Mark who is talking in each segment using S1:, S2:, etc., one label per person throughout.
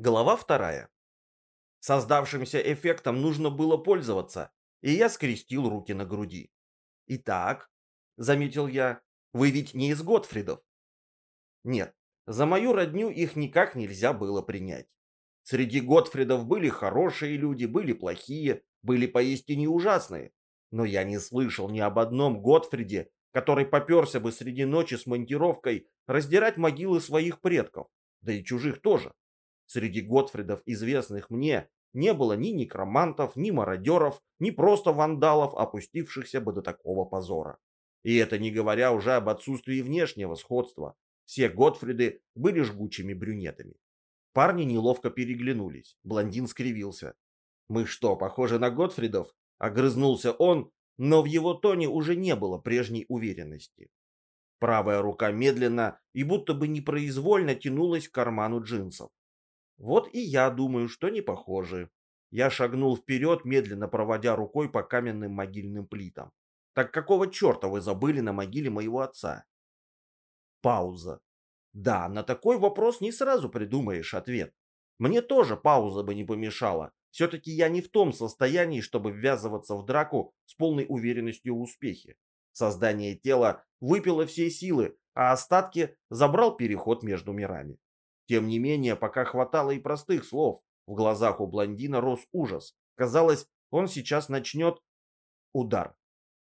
S1: Глава вторая. Создавшимся эффектом нужно было пользоваться, и я скрестил руки на груди. «Итак», — заметил я, — «вы ведь не из Готфридов?» Нет, за мою родню их никак нельзя было принять. Среди Готфридов были хорошие люди, были плохие, были поистине ужасные. Но я не слышал ни об одном Готфриде, который поперся бы среди ночи с монтировкой раздирать могилы своих предков, да и чужих тоже. Среди Готфридов, известных мне, не было ни некромантов, ни мародеров, ни просто вандалов, опустившихся бы до такого позора. И это не говоря уже об отсутствии внешнего сходства. Все Готфриды были жгучими брюнетами. Парни неловко переглянулись. Блондин скривился. «Мы что, похожи на Готфридов?» Огрызнулся он, но в его тоне уже не было прежней уверенности. Правая рука медленно и будто бы непроизвольно тянулась к карману джинсов. Вот и я думаю, что не похожи. Я шагнул вперед, медленно проводя рукой по каменным могильным плитам. Так какого черта вы забыли на могиле моего отца? Пауза. Да, на такой вопрос не сразу придумаешь ответ. Мне тоже пауза бы не помешала. Все-таки я не в том состоянии, чтобы ввязываться в драку с полной уверенностью в успехе. Создание тела выпило все силы, а остатки забрал переход между мирами. Тем не менее, пока хватало и простых слов, в глазах у блондина рос ужас. Казалось, он сейчас начнет удар.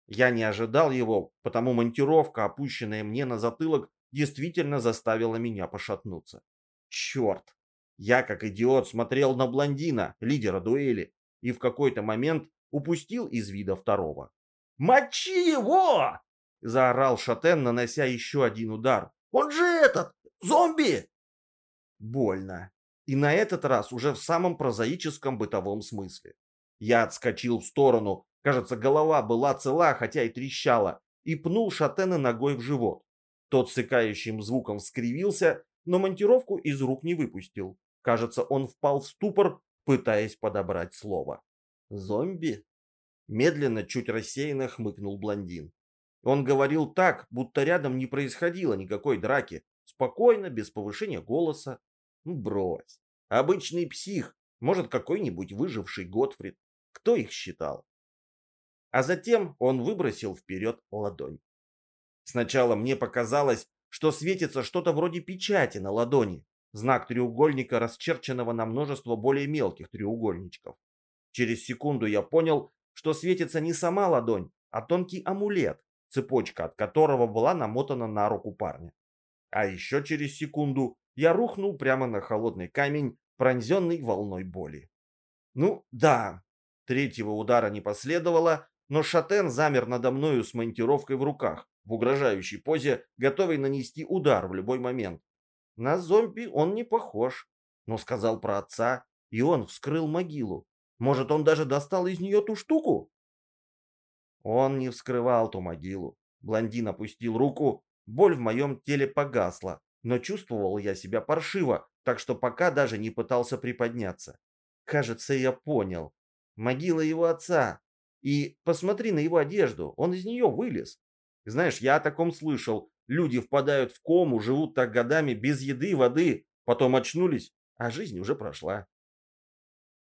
S1: Я не ожидал его, потому монтировка, опущенная мне на затылок, действительно заставила меня пошатнуться. Черт! Я, как идиот, смотрел на блондина, лидера дуэли, и в какой-то момент упустил из вида второго. «Мочи его!» — заорал Шатен, нанося еще один удар. «Он же этот! Зомби!» Больно. И на этот раз уже в самом прозаическом бытовом смысле. Я отскочил в сторону, кажется, голова была цела, хотя и трещала, и пнул Шатена ногой в живот. Тот с икающим звуком скривился, но монтировку из рук не выпустил. Кажется, он впал в ступор, пытаясь подобрать слово. «Зомби?» Медленно, чуть рассеянно хмыкнул блондин. Он говорил так, будто рядом не происходило никакой драки. Спокойно, без повышения голоса, ну, брось. Обычный псих, может, какой-нибудь выживший Готфрид. Кто их считал? А затем он выбросил вперед ладонь. Сначала мне показалось, что светится что-то вроде печати на ладони, знак треугольника, расчерченного на множество более мелких треугольничков. Через секунду я понял, что светится не сама ладонь, а тонкий амулет, цепочка от которого была намотана на руку парня. А еще через секунду я рухнул прямо на холодный камень, пронзенный волной боли. Ну, да, третьего удара не последовало, но Шатен замер надо мною с монтировкой в руках, в угрожающей позе, готовый нанести удар в любой момент. На зомби он не похож, но сказал про отца, и он вскрыл могилу. Может, он даже достал из нее ту штуку? Он не вскрывал ту могилу. Блондин опустил руку, боль в моем теле погасла, но чувствовал я себя паршиво, так что пока даже не пытался приподняться. Кажется, я понял. Могила его отца. И посмотри на его одежду, он из нее вылез. Знаешь, я о таком слышал. Люди впадают в кому, живут так годами без еды воды, потом очнулись, а жизнь уже прошла.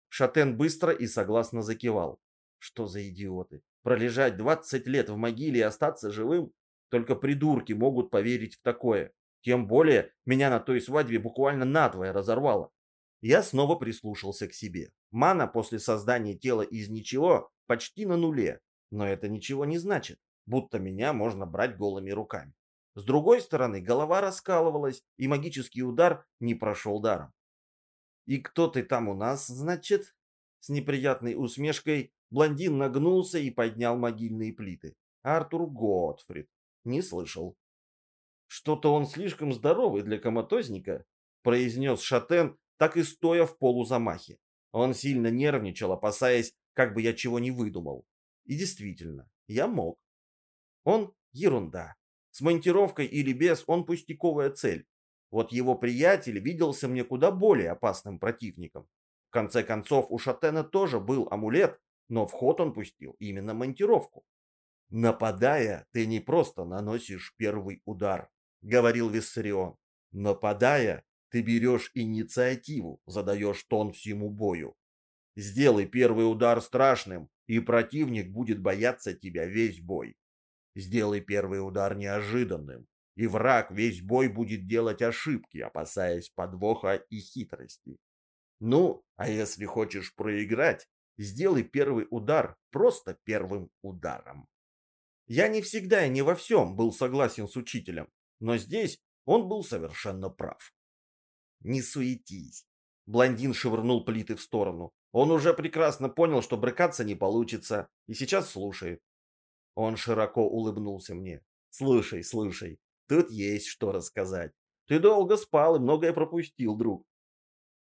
S1: Шатен быстро и согласно закивал. Что за идиоты? Пролежать 20 лет в могиле и остаться живым? Только придурки могут поверить в такое. Тем более, меня на той свадьбе буквально надвое разорвало. Я снова прислушался к себе. Мана после создания тела из ничего почти на нуле. Но это ничего не значит, будто меня можно брать голыми руками. С другой стороны, голова раскалывалась, и магический удар не прошел даром. «И кто ты там у нас, значит?» С неприятной усмешкой блондин нагнулся и поднял могильные плиты. «Артур Готфрид. Не слышал. «Что-то он слишком здоровый для коматозника», – произнес Шатен, так и стоя в полузамахе. Он сильно нервничал, опасаясь, как бы я чего не выдумал. И действительно, я мог. Он – ерунда. С монтировкой или без, он пустяковая цель. Вот его приятель виделся мне куда более опасным противником. В конце концов, у Шатена тоже был амулет, но в ход он пустил именно монтировку. Нападая, ты не просто наносишь первый удар, — говорил Виссарион. Нападая, Ты берешь инициативу, задаешь тон всему бою. Сделай первый удар страшным, и противник будет бояться тебя весь бой. Сделай первый удар неожиданным, и враг весь бой будет делать ошибки, опасаясь подвоха и хитрости. Ну, а если хочешь проиграть, сделай первый удар просто первым ударом. Я не всегда и не во всем был согласен с учителем, но здесь он был совершенно прав. Не суетись. Блондин швырнул плиты в сторону. Он уже прекрасно понял, что брыкаться не получится, и сейчас слушает. Он широко улыбнулся мне. «Слушай, слушай, тут есть что рассказать. Ты долго спал и многое пропустил, друг.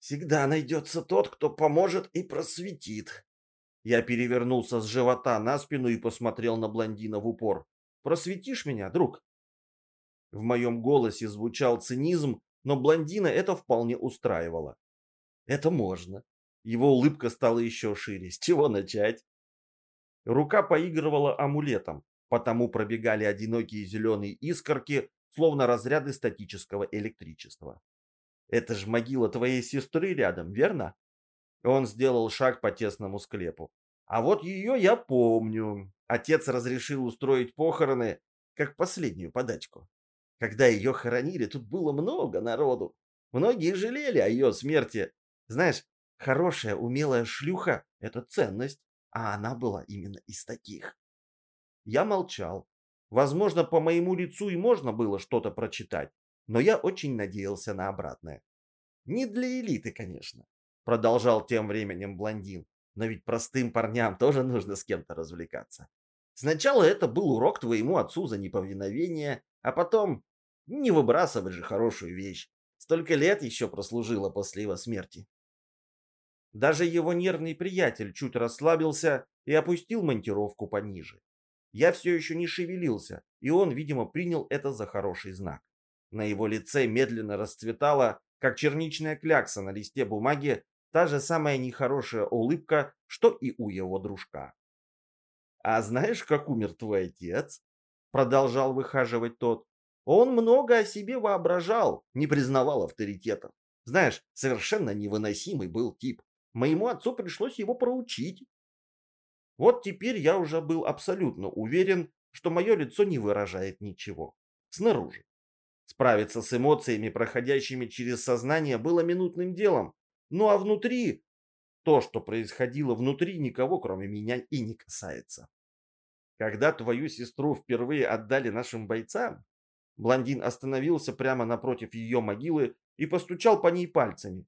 S1: Всегда найдется тот, кто поможет и просветит. Я перевернулся с живота на спину и посмотрел на блондина в упор. Просветишь меня, друг? В моем голосе звучал цинизм, но блондина это вполне устраивало. Это можно. Его улыбка стала еще шире. С чего начать? Рука поигрывала амулетом, потому пробегали одинокие зеленые искорки, словно разряды статического электричества. Это ж могила твоей сестры рядом, верно? Он сделал шаг по тесному склепу. А вот ее я помню. Отец разрешил устроить похороны, как последнюю подачку. Когда ее хоронили, тут было много народу. Многие жалели о ее смерти. Знаешь, хорошая, умелая шлюха — это ценность, а она была именно из таких. Я молчал. Возможно, по моему лицу и можно было что-то прочитать но я очень надеялся на обратное. Не для элиты, конечно, продолжал тем временем блондин, но ведь простым парням тоже нужно с кем-то развлекаться. Сначала это был урок твоему отцу за неповиновение, а потом не выбрасывать же хорошую вещь. Столько лет еще прослужила после его смерти. Даже его нервный приятель чуть расслабился и опустил монтировку пониже. Я все еще не шевелился, и он, видимо, принял это за хороший знак. На его лице медленно расцветала, как черничная клякса на листе бумаги, та же самая нехорошая улыбка, что и у его дружка. «А знаешь, как умер твой отец?» Продолжал выхаживать тот. «Он много о себе воображал, не признавал авторитетов. Знаешь, совершенно невыносимый был тип. Моему отцу пришлось его проучить. Вот теперь я уже был абсолютно уверен, что мое лицо не выражает ничего. Снаружи. Справиться с эмоциями, проходящими через сознание, было минутным делом. Ну а внутри... То, что происходило внутри, никого, кроме меня, и не касается. Когда твою сестру впервые отдали нашим бойцам, блондин остановился прямо напротив ее могилы и постучал по ней пальцами.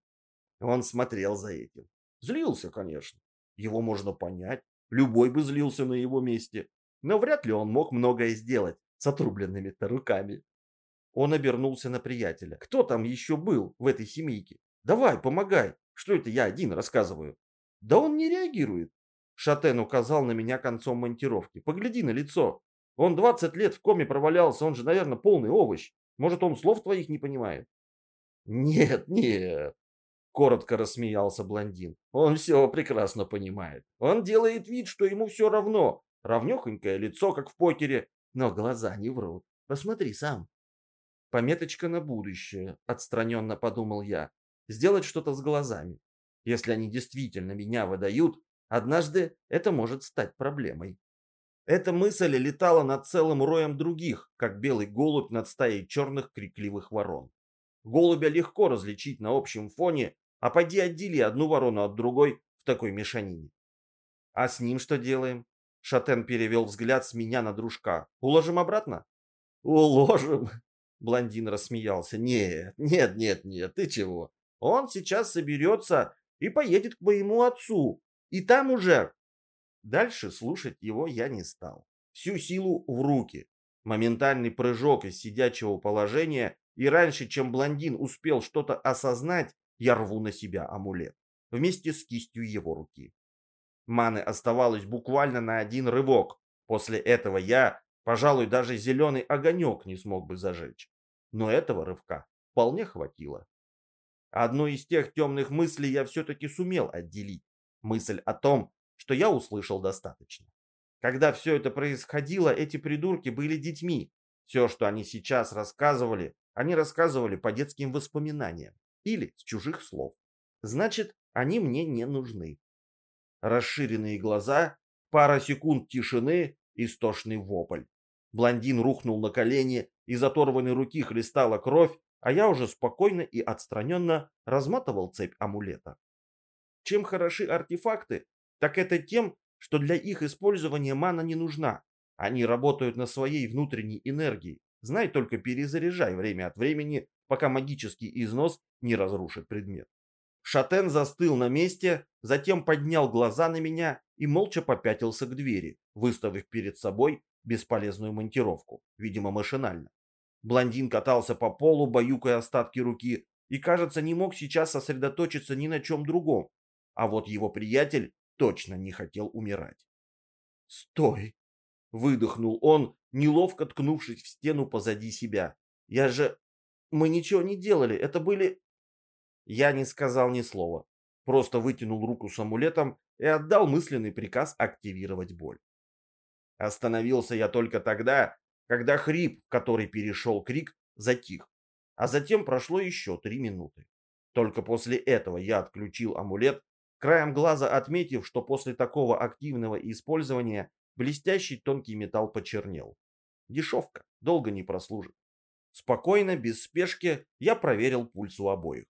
S1: Он смотрел за этим. Злился, конечно. Его можно понять. Любой бы злился на его месте. Но вряд ли он мог многое сделать с отрубленными-то руками. Он обернулся на приятеля. «Кто там еще был в этой семейке? Давай, помогай. Что это я один рассказываю?» «Да он не реагирует». Шатен указал на меня концом монтировки. «Погляди на лицо. Он 20 лет в коме провалялся, он же, наверное, полный овощ. Может, он слов твоих не понимает?» «Нет, нет», — коротко рассмеялся блондин. «Он все прекрасно понимает. Он делает вид, что ему все равно. Равнехонькое лицо, как в покере, но глаза не врут. Посмотри сам». Пометочка на будущее, отстраненно подумал я. Сделать что-то с глазами. Если они действительно меня выдают, однажды это может стать проблемой. Эта мысль летала над целым роем других, как белый голубь над стаей черных крикливых ворон. Голубя легко различить на общем фоне, а поди отдели одну ворону от другой в такой мешанине. А с ним что делаем? Шатен перевел взгляд с меня на дружка. Уложим обратно? Уложим, Блондин рассмеялся. «Нет, нет, нет, нет, ты чего? Он сейчас соберется и поедет к моему отцу. И там уже...» Дальше слушать его я не стал. Всю силу в руки. Моментальный прыжок из сидячего положения, и раньше, чем блондин успел что-то осознать, я рву на себя амулет. Вместе с кистью его руки. Маны оставалось буквально на один рывок. После этого я, пожалуй, даже зеленый огонек не смог бы зажечь но этого рывка вполне хватило. Одну из тех темных мыслей я все-таки сумел отделить. Мысль о том, что я услышал достаточно. Когда все это происходило, эти придурки были детьми. Все, что они сейчас рассказывали, они рассказывали по детским воспоминаниям или с чужих слов. Значит, они мне не нужны. Расширенные глаза, пара секунд тишины, истошный вопль. Блондин рухнул на колени, из оторванной руки хлестала кровь, а я уже спокойно и отстраненно разматывал цепь амулета. Чем хороши артефакты, так это тем, что для их использования мана не нужна. Они работают на своей внутренней энергии. Знай только перезаряжай время от времени, пока магический износ не разрушит предмет. Шатен застыл на месте, затем поднял глаза на меня и молча попятился к двери, выставив перед собой бесполезную монтировку, видимо машинально. Блондин катался по полу, баюкая остатки руки, и, кажется, не мог сейчас сосредоточиться ни на чем другом. А вот его приятель точно не хотел умирать. «Стой!» — выдохнул он, неловко ткнувшись в стену позади себя. «Я же... Мы ничего не делали, это были...» Я не сказал ни слова, просто вытянул руку с амулетом и отдал мысленный приказ активировать боль. Остановился я только тогда, когда хрип, который перешел крик, затих, а затем прошло еще три минуты. Только после этого я отключил амулет, краем глаза отметив, что после такого активного использования блестящий тонкий металл почернел. Дешевка, долго не прослужит. Спокойно, без спешки, я проверил пульс у обоих.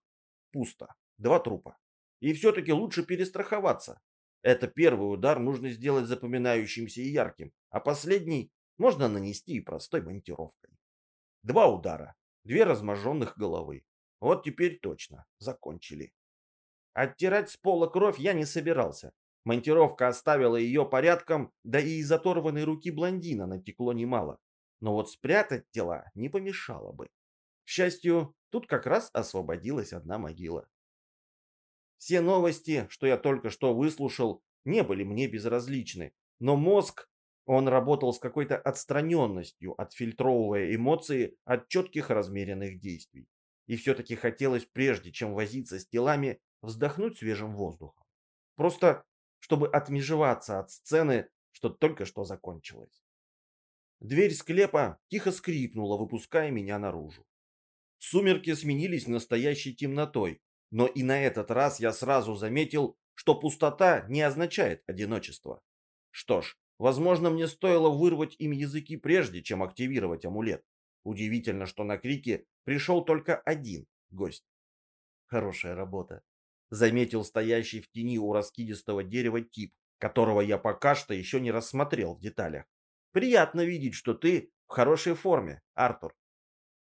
S1: Пусто. Два трупа. И все-таки лучше перестраховаться. Это первый удар нужно сделать запоминающимся и ярким, а последний можно нанести и простой монтировкой. Два удара, две разможженных головы. Вот теперь точно, закончили. Оттирать с пола кровь я не собирался. Монтировка оставила ее порядком, да и из оторванной руки блондина натекло немало. Но вот спрятать тела не помешало бы. К счастью, тут как раз освободилась одна могила. Все новости, что я только что выслушал, не были мне безразличны, но мозг он работал с какой-то отстраненностью, отфильтровывая эмоции от четких размеренных действий. И все-таки хотелось, прежде чем возиться с телами, вздохнуть свежим воздухом. Просто, чтобы отмежеваться от сцены, что только что закончилась. Дверь склепа тихо скрипнула, выпуская меня наружу. Сумерки сменились настоящей темнотой, но и на этот раз я сразу заметил, что пустота не означает одиночество. Что ж, Возможно, мне стоило вырвать им языки прежде, чем активировать амулет. Удивительно, что на крике пришел только один гость. Хорошая работа. Заметил стоящий в тени у раскидистого дерева тип, которого я пока что еще не рассмотрел в деталях. Приятно видеть, что ты в хорошей форме, Артур.